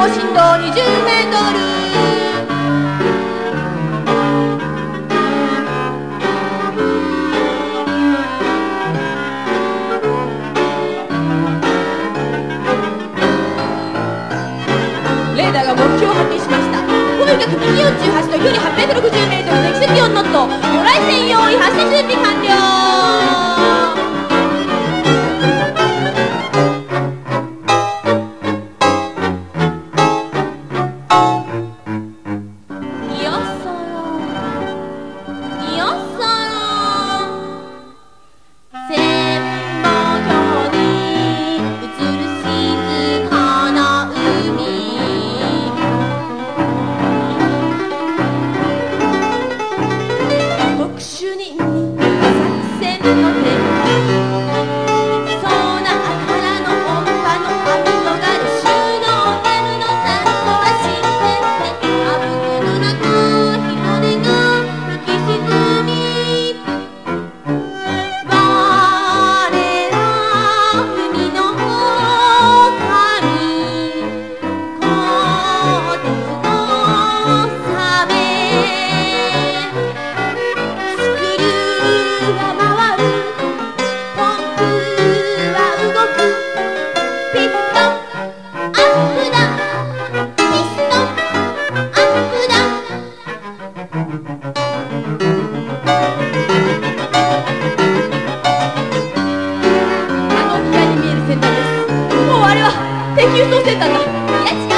高振動20メートル。レーダーが目標を発見しました。方位角右48と距離860メートル積積4ノット。魚雷専用位発射準備完了。敵討としてたん。